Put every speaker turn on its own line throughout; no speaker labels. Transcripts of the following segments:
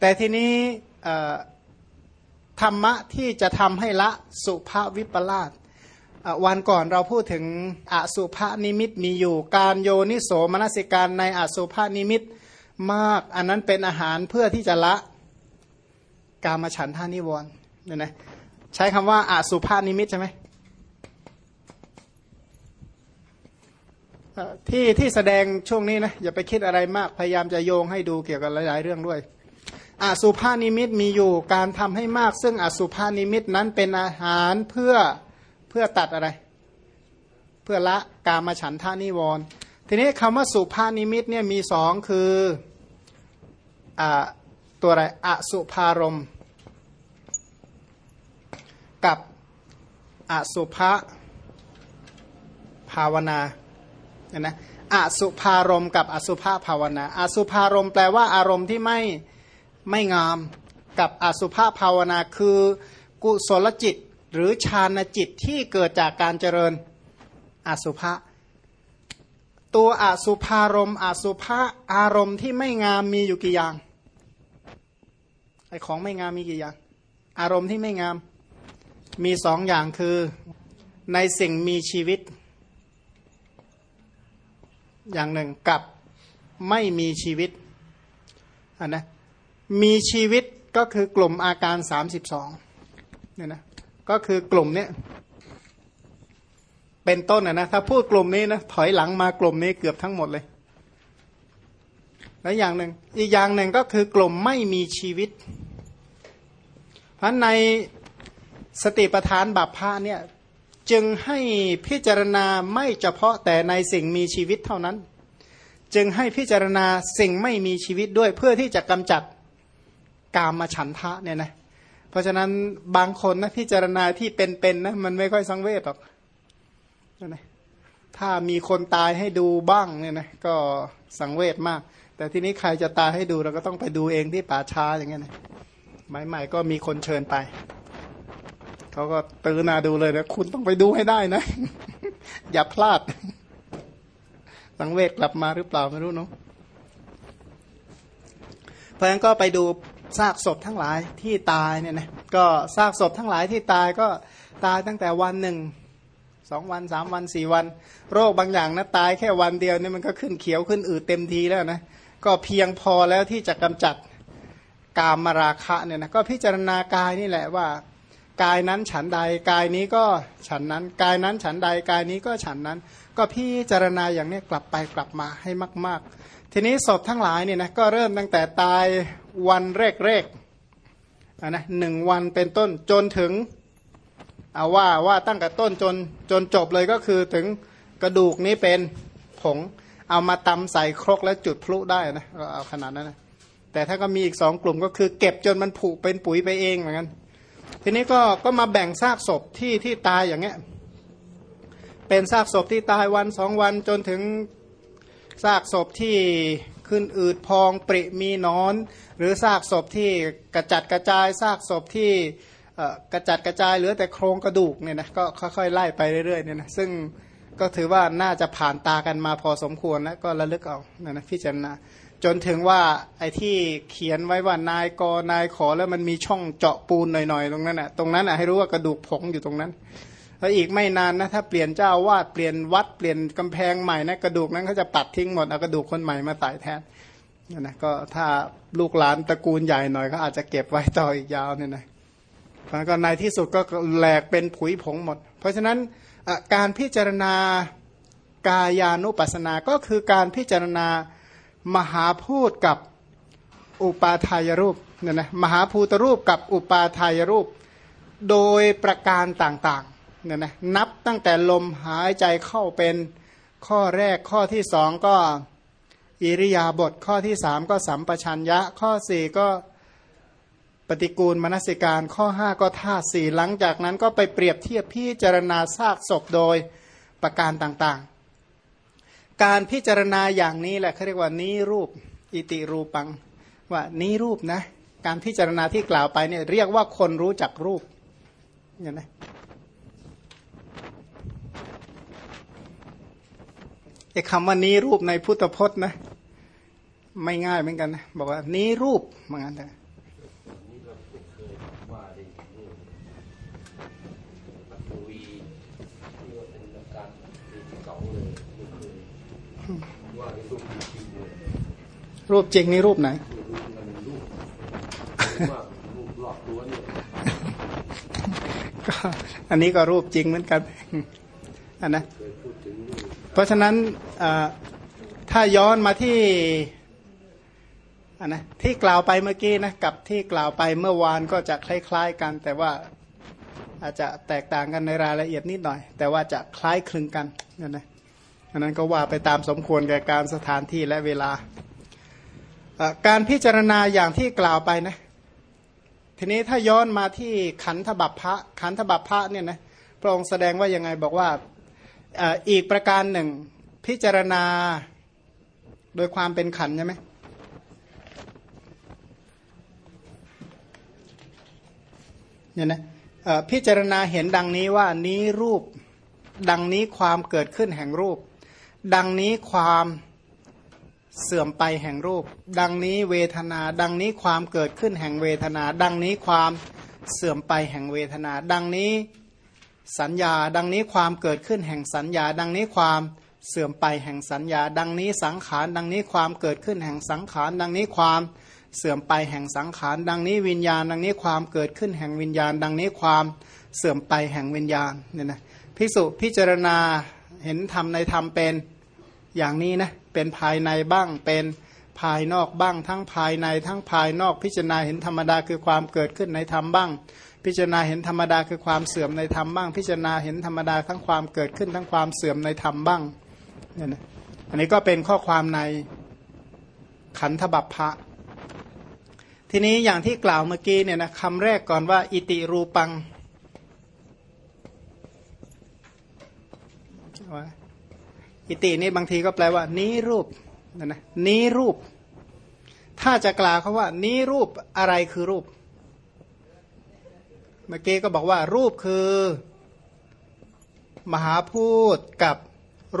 แต่ทีนี้ธรรมะที่จะทำให้ละสุภาวิปลาสวันก่อนเราพูดถึงอสุภานิมิตมีอยู่ การโยนิโสมนสิการในอสุภานิมิตมาก อันนั้นเป็นอาหารเพื่อที่จะละกามฉันทานิวรณ์เนี่ยนะใช้คำว่าอสุภานิมิตใช่ไหมที่ที่แสดงช่วงนี้นะอย่าไปคิดอะไรมากพยายามจะโยงให้ดูเกี่ยวกับหลายๆเรื่องด้วย อสุภานิมิตมีอยู่การทำให้มาก ซึ่งอสุภานิมิตนั้นเป็นอาหารเพื่อเพื่อตัดอะไร เพื่อละกามฉันทานิวรณ์ทีนี้คำว่าสุภานิมิตเนี่ยมีสองคืออตัวอะไรอสุภารมกับอสุภาภาวนาเนี่ยนะอสุภารมกับอสุภาภาวนาอสุภารมแปลว่าอารมณ์ที่ไม่ ไม่งามกับอสุภาภาวนาคือกุศลจิตหรือฌานจิตที่เกิดจากการเจริญอสุภะตัวอสุภารมอสุภะอารมณ์ที่ไม่งามมีอยู่กี่อย่างไอของไม่งามมีกี่อย่าง อารมณ์ที่ไม่งามมีสองอย่างคือในสิ่งมีชีวิต อย่างหนึ่งกับไม่มีชีวิตอันนะ มีชีวิตก็คือกลุ่มอาการสามสิบสองเนี่ยนะก็คือกลุ่มเนี้ยเป็นต้นนะนะถ้าพูดกลุ่มนี้นะถอยหลังมากลุ่มนี้เกือบทั้งหมดเลย และอย่างหนึ่งอีกอย่างหนึ่งก็คือกลุ่มไม่มีชีวิต เพราะในสติปทานบัพพาเนี่ยจึงให้พิจารณาไม่เฉพาะแต่ในสิ่งมีชีวิตเท่านั้น จึงให้พิจารณาสิ่งไม่มีชีวิตด้วยเพื่อที่จะกำจัด กามมาฉันทะเนี่ยนะเพราะฉะนั้นบางคนนะพิจารณาที่เป็นๆนะมันไม่ค่อยสังเวชหรอกนะถ้ามีคนตายให้ดูบ้างเนี่ยนะก็สังเวชมาก แต่ทีนี้ใครจะตายให้ดูเราก็ต้องไปดูเองที่ป่าช้าอย่างเงี้ยนะใหม่ๆก็มีคนเชิญไปเขาก็ตื่นนาดูเลยนะคุณต้องไปดูให้ได้นะ อย่าพลาด สังเวชกลับมาหรือเปล่าไม่รู้เนาะเพราะฉะนั้นก็ไปดู ซากศพทั้งหลายที่ตายเนี่ยนะก็ซากศพทั้งหลายที่ตายก็ตายตั้งแต่วันหนึ่งสองวันสามวันสี่วัน โรคบางอย่างนะตายแค่วันเดียวเนี่ยมันก็ขึ้นเขียวขึ้นอืดเต็มทีแล้วนะก็เพียงพอแล้วที่จะกำจัดกามมาราคะเนี่ยนะก็พิจารณากายนี่แหละว่า กายนั้นฉันใดกายนี้ก็ฉันนั้น กายนั้นฉันใดกายนี้ก็ฉันนั้น ก็พิจารณาอย่างนี้กลับไปกลับมาให้มาก ๆ ทีนี้ศพทั้งหลายเนี่ยนะก็เริ่มตั้งแต่ตายวันแรกๆนะหนึ่งวันเป็นต้นจนถึงเอาว่าว่าตั้งแต่ต้นจนจนจบเลยก็คือถึงกระดูกนี้เป็นผง เอามาตำใส่ครกแล้วจุดพลุได้นะเอาขนาดนั้นนะแต่ถ้าก็มีอีกสองกลุ่มก็คือเก็บจนมันผุเป็นปุ๋ยไปเองเหมือนกัน ทีนี้ก็ก็มาแบ่งซากศพที่ที่ตายอย่างเงี้ยเป็นซากศพที่ตายวันสองวันจนถึงซากศพที่ขึ้นอืดพองปริมีนอน หรือซากศพที่กระจัดกระจายซากศพที่กระจัดกระจายเหลือแต่โครงกระดูกเนี่ยนะก็ค่อยๆไล่ไปเรื่อยๆเนี่ยนะซึ่งก็ถือว่าน่าจะผ่านตากันมาพอสมควรแล้วก็ระลึกเอานะนะพิจารณา จนถึงว่าไอ้ที่เขียนไว้ว่านายกนายขอแล้วมันมีช่องเจาะปูนหน่อยๆตรงนั้นอะตรงนั้นอะให้รู้ว่ากระดูกผงอยู่ตรงนั้นแล้วอีกไม่นานนะถ้าเปลี่ยนเจ้าวาดเปลี่ยนวัดเปลี่ยนกำแพงใหม่นะกระดูกนั้นเขาจะปัดทิ้งหมดเอากระดูกคนใหม่มาใส่แทนนะก็ถ้าลูกหลานตระกูลใหญ่หน่อยก็อาจจะเก็บไว้ต่ออีกยาวเนี่ยนะแล้วก็ในที่สุดก็แหลกเป็นผุยผงหมด เพราะฉะนั้นการพิจารณากายานุปัสสนาก็คือการพิจารณา มหาพูดกับอุปาทายรูปเนี่ยนะมหาภูตรูปกับอุปาทายรูป โดยประการต่างๆเนี่ยนะนับตั้งแต่ลมหายใจเข้าเป็นข้อแรกข้อที่สองก็อิริยาบถข้อที่สามก็สัมปชัญญะ ข้อสี่ก็ปฏิกูลมนสิการข้อห้าก็ท่าสี่หลังจากนั้นก็ไปเปรียบเทียบพิจารณาซากศพโดยประการต่างๆ การพิจารณาอย่างนี้แหละเขาเรียกว่านี้รูปอิติรูปัง ว่านี้รูปนะ การพิจารณาที่กล่าวไปเนี่ยเรียกว่าคนรู้จักรูปเห็นไหมไอ้คำว่านี้รูปในพุทธพจน์นะ ไม่ง่ายเหมือนกันนะบอกว่านี้รูปเหมือนกัน รูปจริงนี่รูปไหนก็อันนี้ก็รูปจริงเหมือนกันอันนะเพราะฉะนั้นถ้าย้อนมาที่อันนะที่กล่าวไปเมื่อกี้นะกับที่กล่าวไปเมื่อวานก็จะคล้าย ๆ กัน แต่ว่าอาจจะแตกต่างกันในรายละเอียดนิดหน่อย แต่ว่าจะคล้ายคลึงกันนั่นนะอันนั้นก็ว่าไปตามสมควรแก่การสถานที่และเวลา การพิจารณาอย่างที่กล่าวไปนะ ทีนี้ถ้าย้อนมาที่ขันธบัพพะขันธบัพพะเนี่ยนะพระองค์แสดงว่ายังไงบอกว่าอีกประการหนึ่งพิจารณาโดยความเป็นขันใช่ไหมเนี่ยนะพิจารณาเห็นดังนี้ว่านี้รูป ดังนี้ความเกิดขึ้นแห่งรูป ดังนี้ความ เสื่อมไปแห่งรูป ดังนี้เวทนา ดังนี้ความเกิดขึ้นแห่งเวทนา ดังนี้ความเสื่อมไปแห่งเวทนา ดังนี้สัญญา ดังนี้ความเกิดขึ้นแห่งสัญญา ดังนี้ความเสื่อมไปแห่งสัญญา ดังนี้สังขาร ดังนี้ความเกิดขึ้นแห่งสังขาร ดังนี้ความเสื่อมไปแห่งสังขาร ดังนี้วิญญาณ ดังนี้ความเกิดขึ้นแห่งวิญญาณ ดังนี้ความเสื่อมไปแห่งวิญญาณเนี่ยนะพิสุพิจารณาเห็นธรรมในธรรมเป็น อย่างนี้นะเป็นภายในบ้างเป็นภายนอกบ้าง ทั้งภายในทั้งภายนอกพิจารณาเห็นธรรมดาคือความเกิดขึ้นในธรรมบ้าง พิจารณาเห็นธรรมดาคือความเสื่อมในธรรมบ้าง พิจารณาเห็นธรรมดาทั้งความเกิดขึ้นทั้งความเสื่อมในธรรมบ้างเนี่ยนะอันนี้ก็เป็นข้อความในขันธบัพพะ ทีนี้อย่างที่กล่าวเมื่อกี้เนี่ยนะคำแรกก่อนว่า อิติรูปัง อิตินี่บางทีก็แปลว่า นี้รูปนะนะนี้รูป ถ้าจะกล่าวเขาว่า นี้รูปอะไรคือรูป เมื่อกี้ก็บอกว่า รูปคือ มหาพูดกับ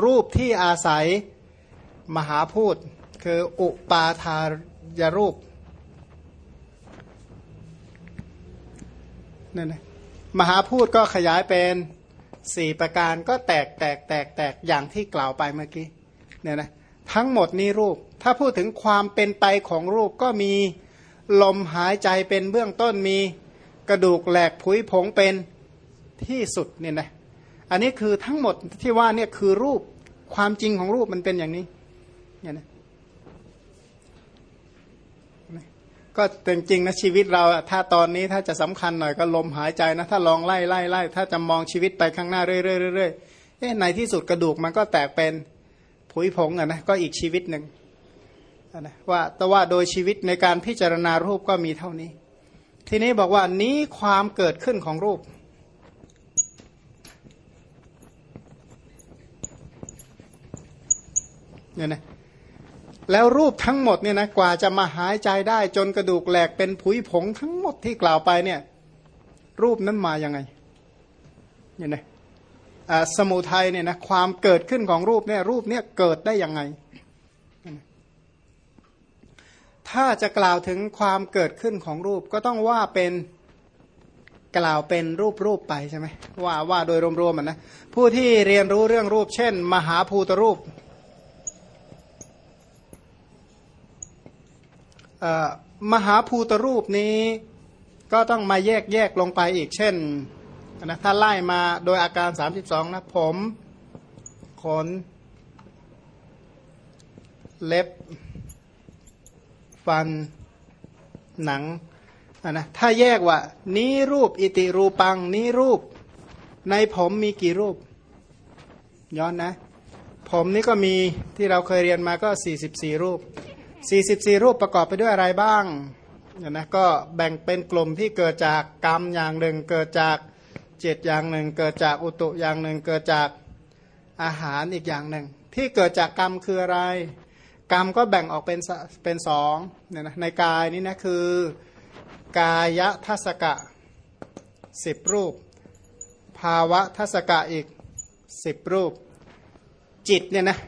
รูปที่อาศัยมหาพูดคืออุปาทายรูปนั่นนะมหาพูดก็ขยายเป็น สี่ประการก็แตกแตกแตกแตกอย่างที่กล่าวไปเมื่อกี้เนี่ยนะทั้งหมดนี้รูป ถ้าพูดถึงความเป็นไปของรูปก็มีลมหายใจเป็นเบื้องต้นมีกระดูกแหลกผุยผงเป็นที่สุดเนี่ยนะอันนี้คือทั้งหมดที่ว่าเนี่ยคือรูปความจริงของรูปมันเป็นอย่างนี้เนี่ยนะ ก็จริงๆนะชีวิตเราถ้าตอนนี้ถ้าจะสำคัญหน่อยก็ลมหายใจนะ ถ้าลองไล่ไล่ไล่ถ้าจะมองชีวิตไปข้างหน้าเรื่อยๆเรื่อยๆเอ๊ะในที่สุดกระดูกมันก็แตกเป็นผุยผงอะนะก็อีกชีวิตหนึ่งนะว่าแต่ว่าโดยชีวิตในการพิจารณารูปก็มีเท่านี้ ทีนี้บอกว่านี้ความเกิดขึ้นของรูป เนี่ยนะ แล้วรูปทั้งหมดเนี่ยนะกว่าจะมาหายใจได้จนกระดูกแหลกเป็นผุยผงทั้งหมดที่กล่าวไปเนี่ย รูปนั้นมาอย่างไงเนี่ยนะสมุทัยเนี่ยนะความเกิดขึ้นของรูปเนี่ยรูปเนี่ยเกิดได้ยังไง ถ้าจะกล่าวถึงความเกิดขึ้นของรูปก็ต้องว่าเป็นกล่าวเป็นรูปรูปไปใช่ไหมว่าว่าโดยรวมๆนะผู้ที่เรียนรู้เรื่องรูป เช่น มหาภูตรูป มหาภูตรูปนี้ก็ต้องมาแยกแยกลงไปอีกเช่นนะถ้าไล่มาโดยอาการ 32 นะผมขน เล็บ ฟัน หนังนะถ้าแยกว่า นี้รูปอิติรูปัง นี้รูป ในผมมีกี่รูป ย้อนนะ ผมนี่ก็มีที่เราเคยเรียนมาก็ 44 รูป 44 รูปประกอบไปด้วยอะไรบ้างเนี่ยนะก็แบ่งเป็นกลุ่มที่เกิดจากกรรมอย่างหนึ่ง เกิดจากเจตอย่างหนึ่ง เกิดจากอุตุอย่างหนึ่ง เกิดจากอาหารอีกอย่างหนึ่ง ที่เกิดจากกรรมคืออะไร กรรมก็แบ่งออกเป็นเป็นสองเนี่ยนะในกายนี่นะคือกายทัศกะสิบรูป ภาวะทัศกะอีกสิบรูป จิตเนี่ยนะ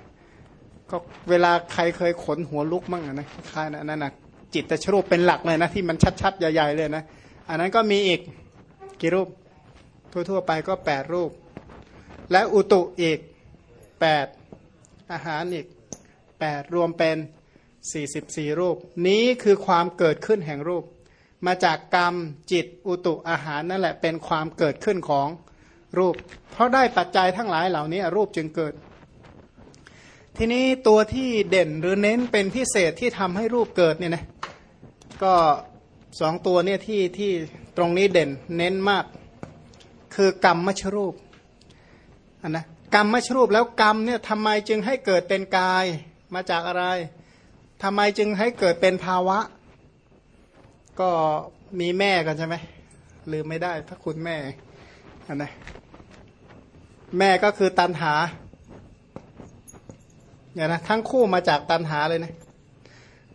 ก็เวลาใครเคยขนหัวลุกมั่งนะคล้ายนะนั่นนะจิตแต่ชรูปเป็นหลักเลยนะ ที่มันชัดๆ ใหญ่ ๆ เลยนะ อันนั้นก็มีอีกกี่รูป ทั่วๆ ไปก็แปดรูป และอุตุอีกแปดอาหารอีก 8 รวมเป็น 44 รูป นี้คือความเกิดขึ้นแห่งรูป มาจากกรรมจิตอุตุอาหารนั่นแหละเป็นความเกิดขึ้นของรูป เพราะได้ปัจจัยทั้งหลายเหล่านี้รูปจึงเกิด ทีนี้ตัวที่เด่นหรือเน้นเป็นพิเศษที่ทำให้รูปเกิดเนี่ยนะก็สองตัวเนี่ยที่ที่ตรงนี้เด่นเน้นมาก คือกรรมมชรูปอันนะกรรมมชรูปแล้วกรรมเนี่ยทำไมจึงให้เกิดเป็นกายมาจากอะไรทำไมจึงให้เกิดเป็นภาวะ ก็มีแม่กันใช่ไหมลืมไม่ได้พระคุณแม่อันนะแม่ก็คือตันหา เนี่ยนะทั้งคู่มาจากตันหาเลยนะ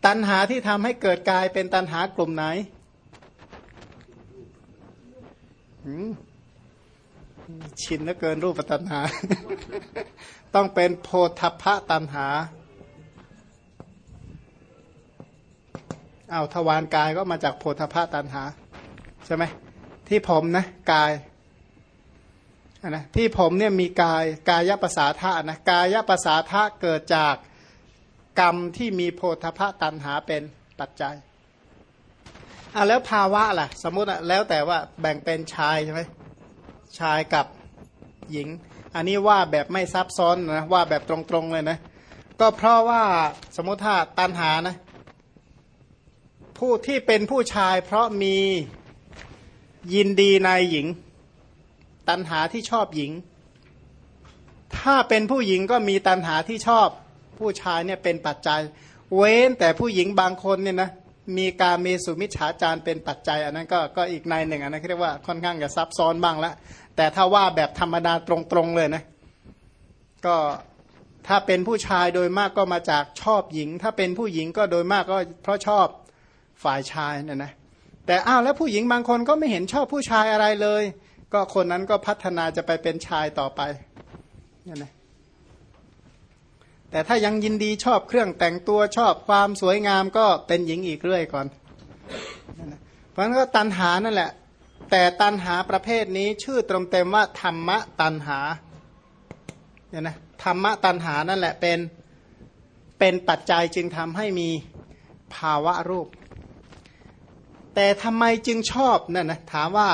ตันหาที่ทำให้เกิดกายเป็นตันหากลุ่มไหนชินแล้วเกินรูปตันหา ต้องเป็นโพธพะตันหาเอาทวารกายก็มาจากโพธพะตันหา ใช่ไหมที่ผมนะ กาย นะที่ผมเนี่ยมีกายกายภาษาธานะกายภาษาธาเกิดจากกรรมที่มีโพธพะตันหาเป็นปัจจัยอะแล้วภาวะล่ะ สมมติอะแล้วแต่ว่าแบ่งเป็นชายใช่ไหมชายกับหญิง อันนี้ว่าแบบไม่ซับซ้อนนะว่าแบบตรงๆเลยนะ ก็เพราะว่าสมมติถ้าตันหานะ ผู้ที่เป็นผู้ชายเพราะมียินดีในหญิง ตันหาที่ชอบหญิง ถ้าเป็นผู้หญิงก็มีตันหาที่ชอบผู้ชายเนี่ยเป็นปัจจัย เว้นแต่ผู้หญิงบางคนเนี่ยนะมีการเมสุมิชฌาจารเป็นปัจจัย อันนั้นก็ก็อีกในหนึ่งอันนั้นเรียกว่าค่อนข้างจะซับซ้อนบ้างละแต่ถ้าว่าแบบธรรมดาตรงๆเลยนะก็ถ้าเป็นผู้ชายโดยมากก็มาจากชอบหญิง ถ้าเป็นผู้หญิงก็โดยมากก็เพราะชอบฝ่ายชายเนี่ยนะแต่อ้าวแล้วผู้หญิงบางคนก็ไม่เห็นชอบผู้ชายอะไรเลย ก็คนนั้นก็พัฒนาจะไปเป็นชายต่อไปเนี่ยนะแต่ถ้ายังยินดีชอบเครื่องแต่งตัวชอบความสวยงามก็เป็นหญิงอีกเรื่อยก่อนเพราะนั้นก็ตันหานั่นแหละ แต่ตันหาประเภทนี้ชื่อตรงเต็มว่าธรรมะตันหาเนี่ยนะธรรมะตันหานั่นแหละเป็นเป็นปัจจัยจึงทำให้มีภาวะรูป แต่ทำไมจึงชอบนั่นนะถามว่า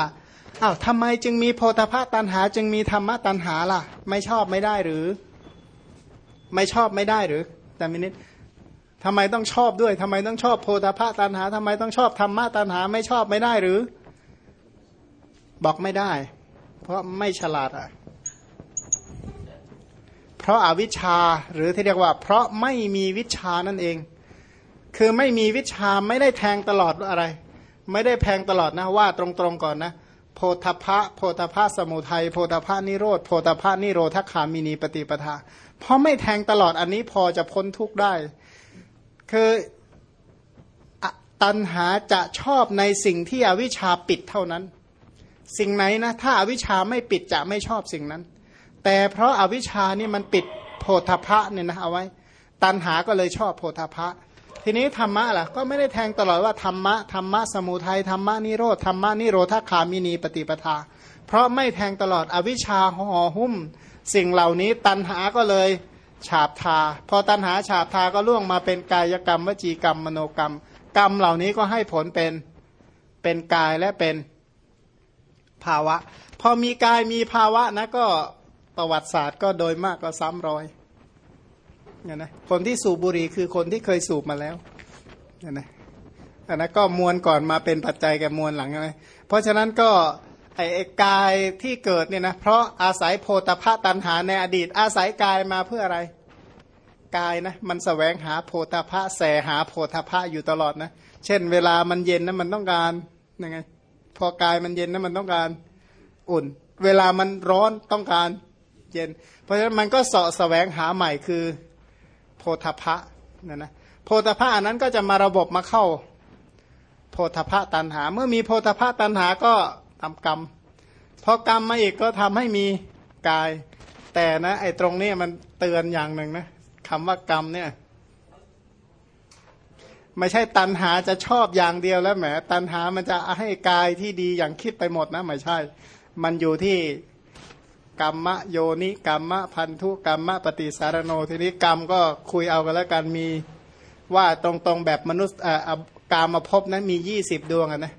อ้าวทำไมจึงมีโพธพะตันหา จึงมีธรรมะตันหาล่ะ ไม่ชอบไม่ได้หรือ ไม่ชอบไม่ได้หรือ แต่มินิดทำไมต้องชอบด้วยทำไมต้องชอบโพธาภาตันหาทำไมต้องชอบธรรมะตันหา ไม่ชอบไม่ได้หรือ บอกไม่ได้ เพราะไม่ฉลาดอะ เพราะอาวิชชาหรือที่เรียกว่า เพราะไม่มีวิชานั่นเอง คือไม่มีวิชาไม่ได้แทงตลอดอะไร ไม่ได้แทงตลอดนะ ว่าตรงๆก่อนนะ โพธพะโพธพะสมุทัยโพธพะนิโรธโพธพะนิโรธคามินีปฏิปทา เพราะไม่แทงตลอดอันนี้พอจะพ้นทุกข์ได้ คือตัณหาจะชอบในสิ่งที่อวิชชาปิดเท่านั้น สิ่งไหนนะ ถ้าอาวิชชาไม่ปิดจะไม่ชอบสิ่งนั้น แต่เพราะอาวิชชานี่มันปิดโพธพะเนี่ยนะเอาไว้ ตัณหาก็เลยชอบโพธพะ ทีนี้ธรรมะล่ะก็ไม่ได้แทงตลอดว่าธรรมะธรรมะสมุทัยธรรมะนิโรธธรรมะนิโรธคามินีปฏิปทา เพราะไม่แทงตลอดอวิชชาห่อหุ้ม สิ่งเหล่านี้ตันหาก็เลยฉาบทา พอตันหาฉาบทาก็ล่วงมาเป็นกายกรรมวจีกรรมมโนกรรม กรรมเหล่านี้ก็ให้ผลเป็นเป็นกายและเป็นภาวะ พอมีกายมีภาวะนะก็ประวัติศาสตร์ก็โดยมากก็ซ้ำรอย เนี่ยนะคนที่สูบบุหรี่คือคนที่เคยสูบมาแล้วเนี่ยนะอันนั้นก็มวลก่อนมาเป็นปัจจัยแก่มวลหลังใช่ไหมเพราะฉะนั้นก็ไอ้กายที่เกิดเนี่ยนะเพราะอาศัยโพธพะตันหาในอดีต อาศัยกายมาเพื่ออะไรกายนะมันสแสวงหาโพธพะแสหาโพธพะอยู่ตลอดนะเช่น เวลามันเย็นนะมันต้องการยังไงพอกายมันเย็นนะมันต้องการอุ่น เวลามันร้อนต้องการเย็น เพราะฉะนั้นมันก็เสาะแสวงหาใหม่คือ พธพะนะนะโพธพะอันนั้นก็จะมาระบบมาเข้า โพธพะตันหา เมื่อมีโพธพะตันหาก็ทำกรรมพอกรรมมาอีกก็ทำให้มีกาย แต่นะไอ้ตรงนี้มันเตือนอย่างหนึ่งนะคำว่ากรรมเนี่ยไม่ใช่ตันหาจะชอบอย่างเดียวแล้วแหมตันหามันจะให้กายที่ดีอย่างคิดไปหมดนะไม่ใช่ มันอยู่ที่ กรรมะโยนิกรรมะพันธุกรรมะปฏิสารโนทีนี้กรรมก็คุยเอากันแล้วกันมีว่าตรงๆแบบมนุษย์กามาพบนั้นมียี่สิบดวงนะ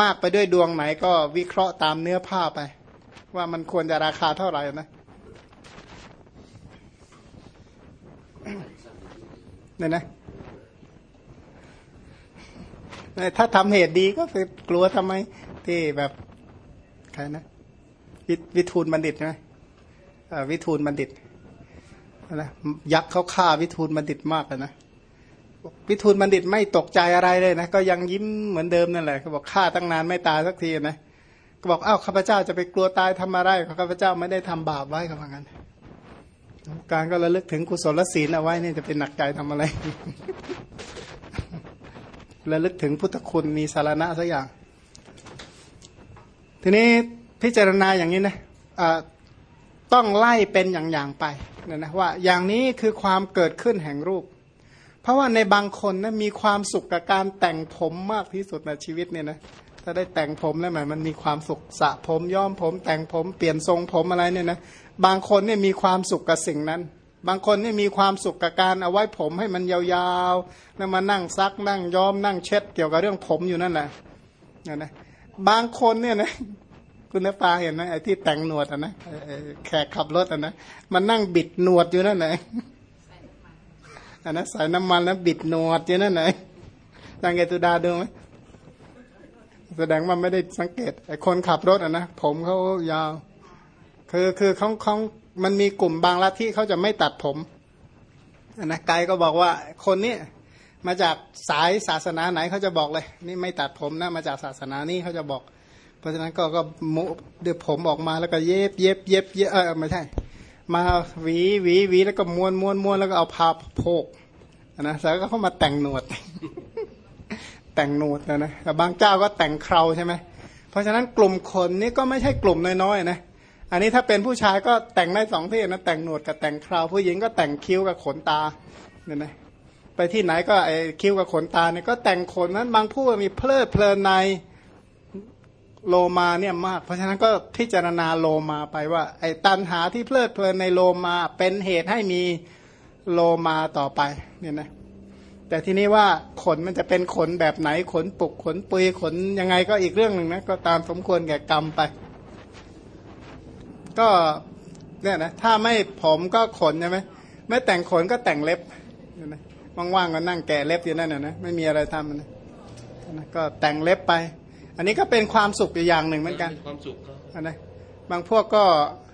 มากไปด้วยดวงไหนก็วิเคราะห์ตามเนื้อผ้าไป ว่ามันควรจะราคาเท่าไหร่นะเนี่ยนะถ้าทำเหตุดีก็คือกลัวทำไมที่แบบใครนะ ววิทูลบัณฑิตใช่ไหมวิทูลบัณฑิตนะยักษ์เขาฆ่าวิทูลบัณฑิตมากเลยนะวิทูลบัณฑิตไม่ตกใจอะไรเลยนะก็ยังยิ้มเหมือนเดิมนั่นแหละเขาบอกฆ่าตั้งนานไม่ตายสักทีนะก็บอกอ้าวข้าพเจ้าจะไปกลัวตายทำอะไรข้าพเจ้าไม่ได้ทำบาปไว้ก็ว่างั้นการก็ระลึกถึงกุศลศีลเอาไว้นี่จะเป็นหนักใจทำอะไรระลึกถึงพุทธคุณมีสารณะสักอย่าง ทีนี้ พิจารณาอย่างนี้นะต้องไล่เป็นอย่างๆไปนะนะว่าอย่างนี้คือความเกิดขึ้นแห่งรูป เพราะว่าในบางคนนะมีความสุขกับการแต่งผมมากที่สุดในชีวิตเนี่ยนะถ้าได้แต่งผมแล้วมันมีความสุขสระผมย้อมผมแต่งผมเปลี่ยนทรงผมอะไรเนี่ยนะบางคนเนี่ยมีความสุขกับสิ่งนั้น บางคนเนี่ยมีความสุขกับการเอาไว้ผมให้มันยาวๆแล้วมานั่งซักนั่งย้อมนั่งเช็ดเกี่ยวกับเรื่องผมอยู่นั่นแหละนะบางคนเนี่ยนะ คุณนปาเห็นไหมไอ้ที่แต่งหนวดอะนะแขกขับรถอะนะมันนั่งบิดหนวดอยู่นั่นไหนอันนั้นใส่น้ำมันแล้วบิดหนวดอยู่นั่นไหนดังไงตุดาดูไหมแสดงว่าไม่ได้สังเกตไอ้คนขับรถอะนะผมเขายาว คือคือเขาเขามันมีกลุ่มบางลัทธิเขาจะไม่ตัดผมอันนะไกก็บอกว่าคนนี้มาจากสายศาสนาไหนเขาจะบอกเลย นี่ไม่ตัดผมนะมาจากศาสนานี้เขาจะบอก เพราะฉะนั้นก็ก็มุเดี๋ยวผมออกมาแล้วก็เย็บเย็บเย็บเย็บเออไม่ใช่ มาหวีหวีหวีแล้วก็ม้วนม้วนม้วนแล้วก็เอาพาโพกนะแล้วก็เข้ามาแต่งหนวด แต่งหนวดนะนะบางเจ้าก็แต่งเคราใช่ไหมเพราะฉะนั้นกลุ่มคนนี้ก็ไม่ใช่กลุ่มน้อยๆนะอันนี้ถ้าเป็นผู้ชายก็แต่งได้สองที่นะแต่งหนวดกับแต่งเคราผู้หญิงก็แต่งคิ้วกับขนตาเนี่ยนะไปที่ไหนก็ไอ้คิ้วกับขนตาเนี่ยก็แต่งขนนั้นบางผู้มีเพลิดเพลินใน โลมาเนี่ยมาก เพราะฉะนั้นก็พิจารณาโลมาไปว่า ไอ้ตันหาที่เพลิดเพลินในโลมาเป็นเหตุให้มีโลมาต่อไปเนี่ยนะแต่ทีนี้ว่าขนมันจะเป็นขนแบบไหนขนปุกขนปุยขนยังไงก็อีกเรื่องหนึ่งนะก็ตามสมควรแก่กรรมไป ก็เนี่ยนะถ้าไม่ผมก็ขนใช่ไหมไม่แต่งขนก็แต่งเล็บว่างๆก็นั่งแกะเล็บอยู่นั่นนะไม่มีอะไรทำนะก็แต่งเล็บไป อันนี้ก็เป็นความสุขอย่างหนึ่งเหมือนกัน
ความสุข
ก็นะบางพวกก็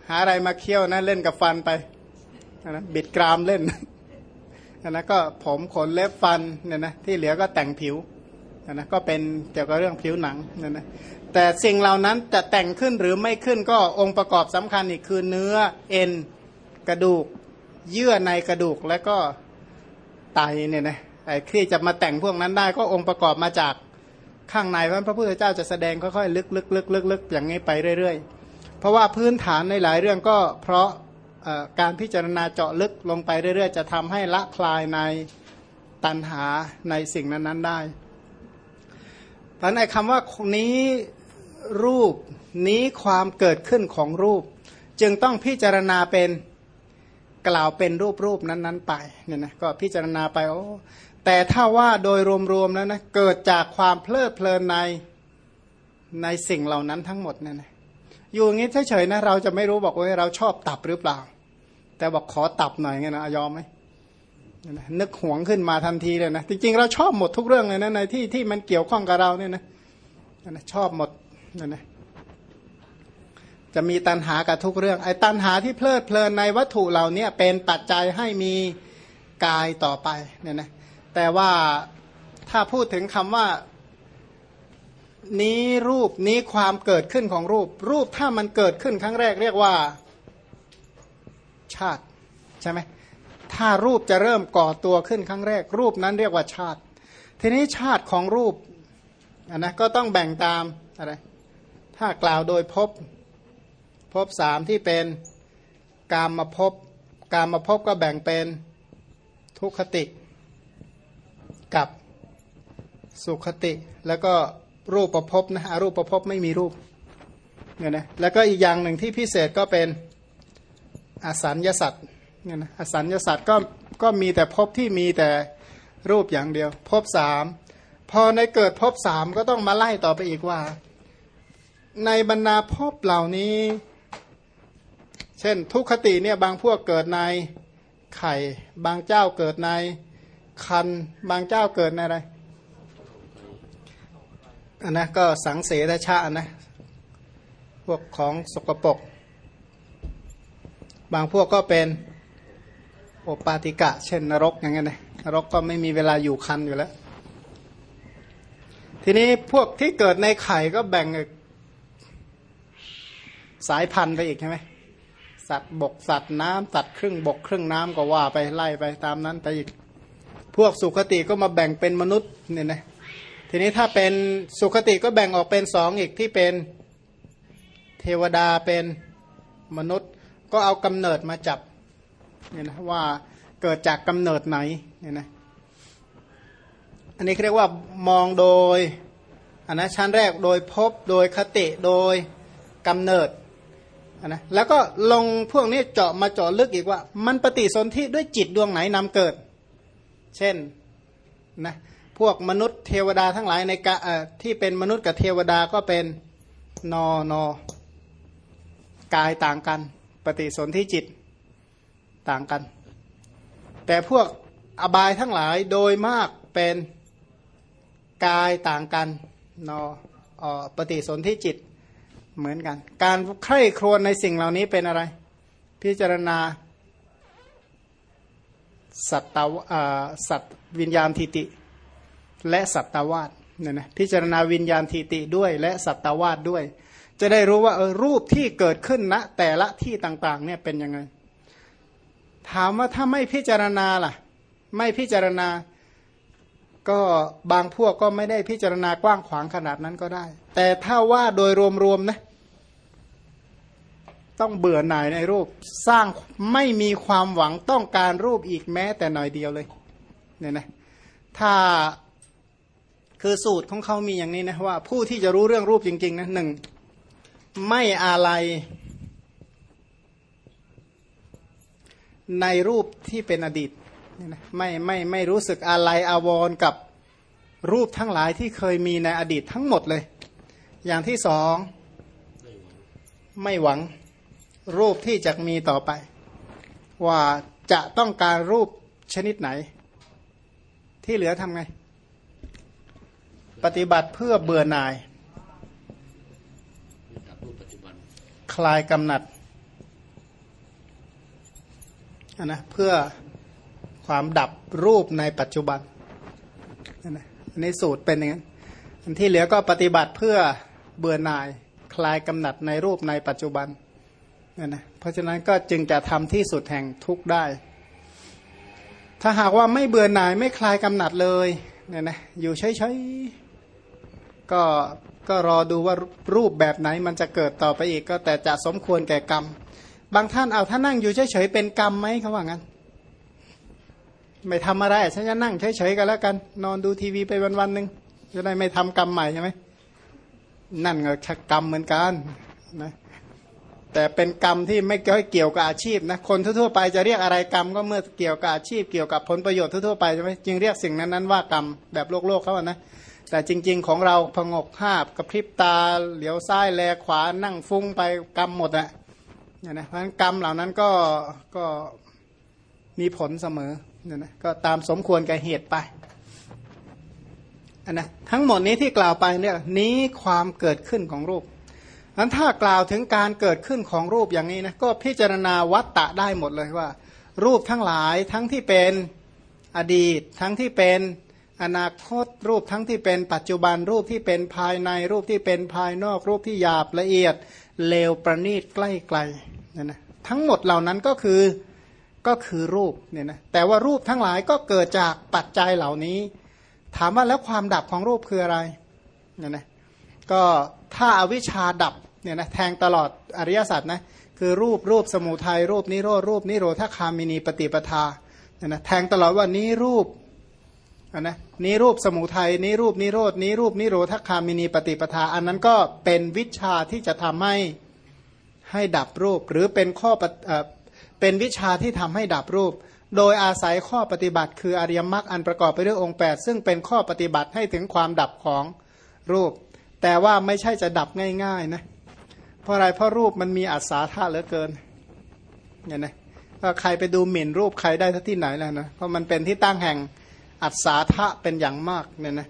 หาอะไรมาเคี้ยวนะเล่นกับฟันไปนะบิดกรามเล่นอันนั้นก็ผมขนเล็บฟันเนี่ยนะที่เหลือก็แต่งผิวอันนะก็เป็นเกี่ยวกับเรื่องผิวหนังเนี่ยนะแต่สิ่งเหล่านั้นจะแต่งขึ้นหรือไม่ขึ้นก็องค์ประกอบสำคัญอีกคือเนื้อเอ็นกระดูก เยื่อในกระดูกและก็ไตเนี่ยนะไอ้ที่จะมาแต่งพวกนั้นได้ก็องค์ประกอบมาจาก ข้างในพระพระพุทธเจ้าจะแสดงค่อยๆลึกลึกลึกลึกลึกอย่างนี้ไปเรื่อย ๆ เพราะว่าพื้นฐานในหลายเรื่องก็เพราะการพิจารณาเจาะลึกลงไปเรื่อย ๆ จะทำให้ละคลายในตัณหาในสิ่งนั้นๆได้เพราะในคำว่านี้รูปนี้ความเกิดขึ้นของรูป จึงต้องพิจารณาเป็นกล่าวเป็นรูปรูปนั้น ๆ ไปเนี่ยนะก็พิจารณาไปโอ้ แต่ถ้าว่าโดยรวมๆแล้วนะเกิดจากความเพลิดเพลินในในสิ่งเหล่านั้นทั้งหมดเนี่ยนะอยู่อย่างนี้เฉยๆนะเราจะไม่รู้บอกว่าเราชอบตับหรือเปล่า แต่บอกขอตับหน่อยไงนะยอมไหมนึกหวงขึ้นมาทันทีเลยนะจริงๆเราชอบหมดทุกเรื่องเลยนะในที่ที่มันเกี่ยวข้องกับเราเนี่ยนะชอบหมดนั่นนะจะมีตันหากับทุกเรื่องไอ้ตันหาที่เพลิดเพลินในวัตถุเหล่านี้เป็นปัจจัยให้มีกายต่อไปเนี่ยนะ แต่ว่าถ้าพูดถึงคำว่านี้รูปนี้ความเกิดขึ้นของรูป รูปถ้ามันเกิดขึ้นครั้งแรกเรียกว่าชาติใช่ไหมถ้ารูปจะเริ่มก่อตัวขึ้นครั้งแรก รูปนั้นเรียกว่าชาติ ทีนี้ชาติของรูปอันนะก็ต้องแบ่งตามอะไรถ้ากล่าวโดยพบพบสามที่เป็นกามมาพบกามมาพบก็แบ่งเป็นทุกขติ กับสุขติ แล้วก็รูปประพบนะอรูปประพบไม่มีรูปเนี่ยนะแล้วก็อีกอย่างหนึ่งที่พิเศษก็เป็นอสัญญสัตว์เนี่ยนะอสัญญสัตว์ก็ก็มีแต่ภพที่มีแต่รูปอย่างเดียวภพสามพอในเกิดภพสามก็ต้องมาไล่ต่อไปอีกว่า ในบรรดาภพเหล่านี้ เช่นทุกขติเนี่ยบางพวกเกิดในไข่ บางเจ้าเกิดใน คันบางเจ้าเกิดในอะไรอันนะก็สังเสทชานะพวกของสกปรกบางพวกก็เป็นโอปาติกะ เช่นนรกอย่างเงี้ยนะนรกก็ไม่มีเวลาอยู่คันอยู่แล้ว ทีนี้พวกที่เกิดในไข่ก็แบ่งสายพันธุ์ไปอีกใช่ไหมสัตว์บกสัตว์น้ำสัตว์ครึ่งบกครึ่งน้ำก็ว่าไปไล่ไปตามนั้นไปอีก พวกสุขติก็มาแบ่งเป็นมนุษย์เนี่ยนะทีนี้ถ้าเป็นสุขติก็แบ่งออกเป็นสองอีกที่เป็นเทวดาเป็นมนุษย์ ก็เอากำเนิดมาจับเนี่ยนะว่าเกิดจากกำเนิดไหนเนี่ยนะอันนี้เรียกว่ามองโดยอันนะชั้นแรกโดยพบโดยคติโดยกำเนิดนนะแล้วก็ลงพวกนี้เจาะมาเจาะลึกอีกว่า มันปฏิสนธิด้วยจิตดวงไหนนำเกิด เช่นนะพวกมนุษย์เทวดาทั้งหลายในกะที่เป็นมนุษย์กับเทวดาก็เป็นนอนอกายต่างกัน ปฏิสนธิจิตต่างกัน แต่พวกอบายทั้งหลายโดยมากเป็นกายต่างกันนออปฏิสนธิจิตเหมือนกัน การใคร่ครวญในสิ่งเหล่านี้เป็นอะไร พิจารณา สัตตวสัตวิญญาณทิติ และสัตวาสเนี่ยนะพิจารณาวิญญาณทิติด้วย และสัตวาสด้วย จะได้รู้ว่าเออรูปที่เกิดขึ้นณนะแต่ละที่ต่างๆเนี่ยเป็นยังไง ถามว่าถ้าไม่พิจารณาล่ะ ไม่พิจารณาก็บางพวกก็ไม่ได้พิจารณากว้างขวางขนาดนั้นก็ได้ แต่ถ้าว่าโดยรวมๆนะ ต้องเบื่อหน่ายในรูปสร้างไม่มีความหวังต้องการรูปอีกแม้แต่หน่อยเดียวเลยเนี่ยนะถ้าคือสูตรของเขามีอย่างนี้นะว่า ผู้ที่จะรู้เรื่องรูปจริง ๆ นะหนึ่งไม่อะไรในรูปที่เป็นอดีตเนี่ยนะไม่ไม่ไม่รู้สึกอะไรอาวรกับรูปทั้งหลายที่เคยมีในอดีตทั้งหมดเลย อย่างที่สองไม่หวัง รูปที่จะมีต่อไป ว่าจะต้องการรูปชนิดไหน ที่เหลือทำไง ปฏิบัติเพื่อเบื่อหน่าย คลายกำหนัดนะเพื่อความดับรูปในปัจจุบันนะในสูตรเป็นอย่างนั้นอันที่เหลือก็ปฏิบัติเพื่อเบื่อหน่าย คลายกำหนัดในรูปในปัจจุบัน นะนะเพราะฉะนั้นก็จึงจะทำที่สุดแห่งทุกได้ ถ้าหากว่าไม่เบื่อหน่ายไม่คลายกำหนัดเลยเนี่ยนะอยู่เฉยๆก็ก็รอดูว่ารูปแบบไหนมันจะเกิดต่อไปอีกก็แต่จะสมควรแก่กรรม บางท่านเอาถ้านั่งอยู่เฉยๆเป็นกรรมไหมเขาว่างั้น ไม่ทำอะไรฉันจะนั่งเฉยๆกันแล้วกัน นอนดูทีวีไปวันๆหนึ่งจะได้ไม่ทำกรรมใหม่ใช่ไหมนั่นก็ชักกรรมเหมือนกันนะ แต่เป็นกรรมที่ไม่เกี่ยวกับอาชีพนะคนทั่วๆไปจะเรียกอะไรกรรมก็เมื่อเกี่ยวกับอาชีพเกี่ยวกับผลประโยชน์ทั่วๆไปใช่ไหมจึงเรียกสิ่งนั้นๆว่ากรรมแบบโลกโลกเขาอะนะแต่จริง ๆ ของเราพงกภาพกระพริบตาเหลียวซ้ายแลขวานั่งฟุ้งไปกรรมหมดอะเนี่ยนะเพราะฉะนั้นกรรมเหล่านั้นก็ก็มีผลเสมอเนี่ยนะก็ตามสมควรแก่เหตุไปอันนะทั้งหมดนี้ที่กล่าวไปเนี่ยนี้ความเกิดขึ้นของรูป นั้นถ้ากล่าวถึงการเกิดขึ้นของรูปอย่างนี้นะก็พิจารณาวัตตะได้หมดเลยว่า รูปทั้งหลายทั้งที่เป็นอดีต ทั้งที่เป็นอนาคตรูปทั้งที่เป็นปัจจุบันรูปที่เป็นภายในรูปที่เป็นภายนอกรูปที่หยาบละเอียดเลวประณีตใกล้ไกลนั่นนะทั้งหมดเหล่านั้นก็คือก็คือรูปเนี่ยนะแต่ว่ารูปทั้งหลายก็เกิดจากปัจจัยเหล่านี้ ถามว่าแล้วความดับของรูปคืออะไรเนี่ยนะก็ถ้าอาวิชชาดับ เนี่ยนะแทงตลอดอริยสัจนะคือรูปรูปสมุทัยรูปนิโรธรูปนิโรธาคามินีปฏิปทาเนี่ยนะแทงตลอดว่านี้รูปนนะนี้รูปสมุทัยนี้รูปนิโรดนี้รูปนิโรธคามินีปฏิปทา อันนั้นก็เป็นวิชาที่จะทำให้ให้ดับรูป หรือเป็นข้อเป็นวิชาที่ทำให้ดับรูป โดยอาศัยข้อปฏิบัติ คืออริยมรรคอันประกอบไปด้วยองค์ 8 ซึ่งเป็นข้อปฏิบัติให้ถึงความดับของรูป แต่ว่าไม่ใช่จะดับง่ายๆนะ ราะอะไรเพราะรูปมันมีอัศาธาเหลือเกินเนี่ยนะก็ใครไปดูหมิ่นรูปใครได้ที่ไหนแล้วนะเพราะมันเป็นที่ตั้งแห่งอัศาธะเป็นอย่างมากเนี่ยนะ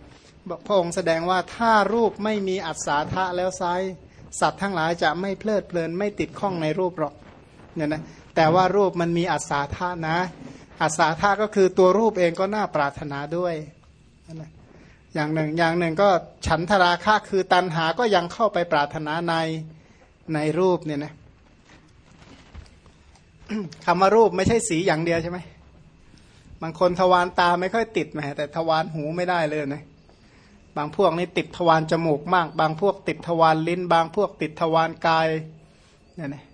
พระองค์แสดงว่าถ้ารูปไม่มีอัศาธะแล้วไซสัตว์ทั้งหลายจะไม่เพลิดเพลินไม่ติดข้องในรูปหรอกเนี่ยนะแต่ว่ารูปมันมีอัศาธานะ อัศาธาก็คือตัวรูปเองก็น่าปรารถนาด้วยนะอย่างหนึ่งอย่างหนึ่งก็ฉันทราคะคือตันหาก็ยังเข้าไปปรารถนาใน ในรูปเนี่ยนะคำว่ารูปไม่ใช่สีอย่างเดียวใช่ไหมบางคนทวารตาไม่ค่อยติดแหมแต่ทวารหูไม่ได้เลยนะบางพวกนี่ติดทวารจมูกมาก บางพวกติดทวารลิ้น บางพวกติดทวารกายเนี่ยนะ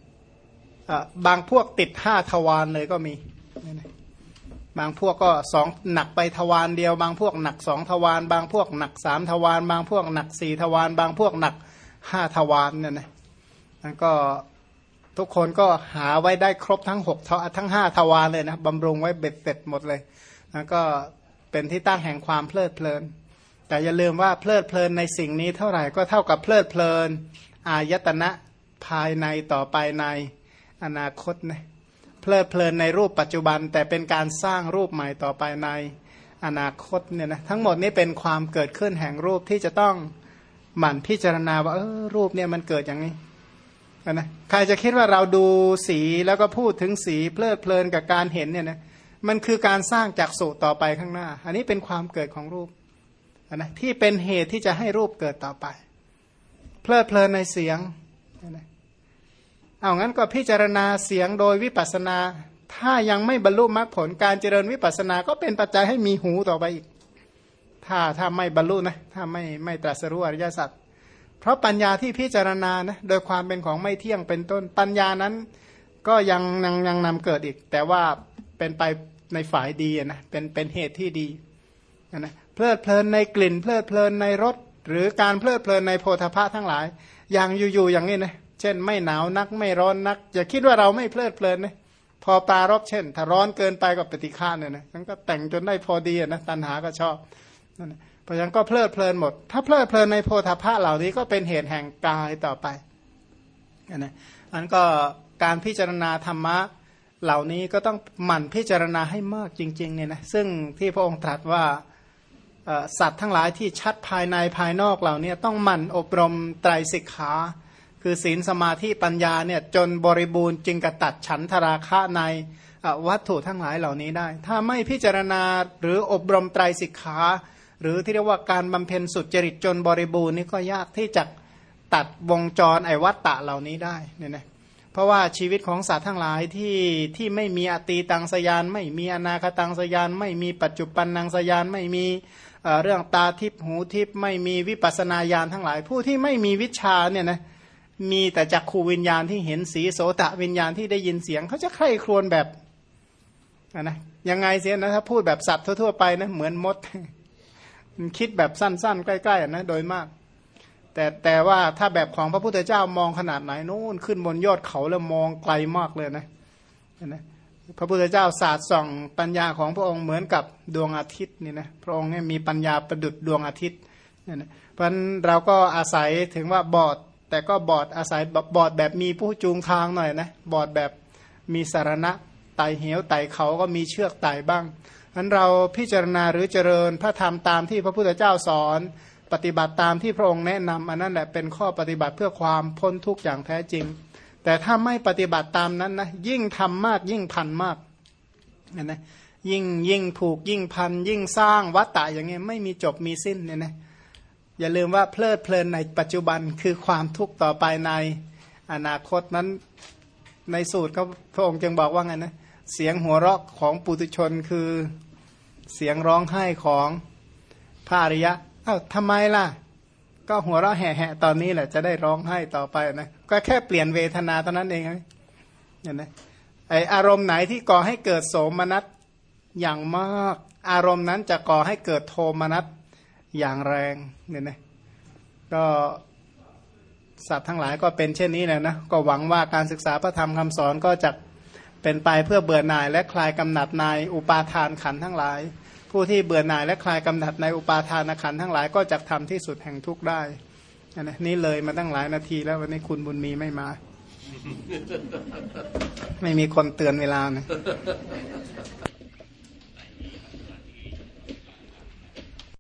บางพวกติดห้าทวารเลยก็มีเนี่ยนะบางพวกก็สองหนักไปทวารเดียว บางพวกหนักสองทวารบางพวกหนักสามทวารบางพวกหนักสี่ทวารบางพวกหนักห้าทวารเนี่ยนะ แล้วก็ทุกคนก็หาไว้ได้ครบทั้งหกทั้งห้าทวารเลยนะบำรุงไว้เบ็ดเสร็จหมดเลยแล้วก็เป็นที่ตั้งแห่งความเพลิดเพลิน แต่อย่าลืมว่าเพลิดเพลินในสิ่งนี้เท่าไหร่ก็เท่ากับเพลิดเพลิน อายตนะภายในต่อไปในอนาคตนะเพลิดเพลินในรูปปัจจุบัน แต่เป็นการสร้างรูปใหม่ต่อไปในอนาคตเนี่ยนะทั้งหมดนี้เป็นความเกิดขึ้นแห่งรูปที่จะต้องหมั่นพิจารณาว่าเออรูปเนี่ยมันเกิดอย่างนี้ นะใครจะคิดว่าเราดูสีแล้วก็พูดถึงสีเพลิดเพลินกับการเห็นเนี่ยนะมันคือการสร้างจากสุต่อไปข้างหน้า อันนี้เป็นความเกิดของรูปนะที่เป็นเหตุที่จะให้รูปเกิดต่อไป เพลิดเพลินในเสียงนะเอางั้นก็พิจารณาเสียงโดยวิปัสนา ถ้ายังไม่บรรลุมรรคผลการเจริญวิปัสนา ก็เป็นปัจจัยให้มีหูต่อไปอีก ถ้าถ้าไม่บรรลุนะถ้าไม่ไม่ตรัสรู้อริยสัจ เพราะปัญญาที่พิจารณานะโดยความเป็นของไม่เที่ยงเป็นต้นปัญญานั้นก็ยังยังยังนำเกิดอีก แต่ว่าเป็นไปในฝ่ายดีนะเป็นเป็นเหตุที่ดีนะเพลิดเพลินในกลิ่น เพลิดเพลินในรสหรือการเพลิดเพลินในโพธาภะทั้งหลาย อย่างอยู่ๆอย่างนี้นะเช่น ไม่หนาวนักไม่ร้อนนัก อย่าคิดว่าเราไม่เพลิดเพลินนะพอปลารบเช่น ถ้าร้อนเกินไปกับปฏิฆาเนี่ยนะมันก็แต่งจนได้พอดีนะตัณหาก็ชอบนั่นนะ เพราะฉะนั้นก็เพลิดเพลินหมด ถ้าเพลิดเพลินในโพธาภะเหล่านี้ก็เป็นเหตุแห่งกายต่อไปนะอันก็การพิจารณาธรรมะเหล่านี้ก็ต้องหมั่นพิจารณาให้มากจริงๆเนี่ยนะซึ่งที่พระองค์ตรัสว่าสัตว์ทั้งหลายที่ชัดภายในภายนอกเหล่านี้ต้องหมั่นอบรมไตรสิกขา คือศีลสมาธิปัญญาเนี่ยจนบริบูรณ์จึงกระตัดฉันทราคะในวัตถุทั้งหลายเหล่านี้ได้ ถ้าไม่พิจารณาหรืออบรมไตรสิกขา หรือที่เรียกว่าการบำเพ็ญสุดจริตจนบริบูรณ์นี่ก็ยากที่จะตัดวงจรไอวัตตะเหล่านี้ได้เนี่ยนะเพราะว่าชีวิตของสัตว์ทั้งหลายที่ที่ไม่มีอตีตังสยาน ไม่มีอนาคตังสยาน ไม่มีปัจจุบันนังสยานไม่มีเรื่องตาทิพหูทิพไม่มีวิปัสนาญาณทั้งหลาย ผู้ที่ไม่มีวิชาเนี่ยนะมีแต่จักขูวิญญาณที่เห็นสีโสตะวิญญาณที่ได้ยินเสียง เขาจะใคร่ครวญแบบนะยังไงเสียนะถ้าพูดแบบสัตว์ทั่วๆไปนะเหมือนมด คิดแบบสั้น ๆ ใกล้ๆนะโดยมาก แต่แต่ว่าถ้าแบบของพระพุทธเจ้ามองขนาดไหนนู่นขึ้นบนยอดเขาแล้วมองไกลมากเลยนะนะพระพุทธเจ้าศาสตร์ส่องปัญญาของพระองค์เหมือนกับดวงอาทิตย์นี่นะพระองค์เนี่ยมีปัญญาประดุดดวงอาทิตย์เนี่ยนะเพราะฉะนั้นเราก็อาศัยถึงว่าบอด แต่ก็บอดอาศัยบอดแบบมีผู้จูงทางหน่อยนะบอดแบบมีสารณะไต่เหวไต่เขาก็มีเชือกไต่บ้าง นั้นเราพิจารณาหรือเจริญพระธรรมตามที่พระพุทธเจ้าสอน ปฏิบัติตามที่พระองค์แนะนำอันนั้นแหละเป็นข้อปฏิบัติเพื่อความพ้นทุกข์อย่างแท้จริง แต่ถ้าไม่ปฏิบัติตามนั้นนะยิ่งทำมากยิ่งพันมากเนี่ยนะยิ่งยิ่งผูกยิ่งพัน ยิ่งสร้างวัตตะอย่างเงี้ยไม่มีจบมีสิ้นเนี่ยนะอย่าลืมว่าเพลิดเพลินในปัจจุบันคือความทุกข์ต่อไปในอนาคตนั้นในสูตรเขาพระองค์จึงบอกว่าไงนะเสียงหัวเราะของปุถุชนคือ เสียงร้องไห้ของพระอริยะเอ้าทำไมล่ะ ก็หัวเราะแห่ๆตอนนี้แหละ จะได้ร้องไห้ต่อไปนะก็แค่เปลี่ยนเวทนาตอนนั้นเองเห็นไหมไออารมณ์ไหนที่ก่อให้เกิดโสมนัสอย่างมาก อารมณ์นั้นจะก่อให้เกิดโทมนัสอย่างแรงเนี่ยนะก็สัตว์ทั้งหลายก็เป็นเช่นนี้แหละนะก็หวังว่าการศึกษาพระธรรมคำสอนก็จะ เป็นไปเพื่อเบื่อหน่ายและคลายกำหนัดในอุปาทานขันทั้งหลาย ผู้ที่เบื่อหน่ายและคลายกำหนัดในอุปาทานขันทั้งหลาย ก็จะทำที่สุดแห่งทุกข์ได้อันนี้นี่เลยมาตั้งหลายนาทีแล้ววันนี้คุณบุญมีไม่มา ไม่มีคนเตือนเวลานะ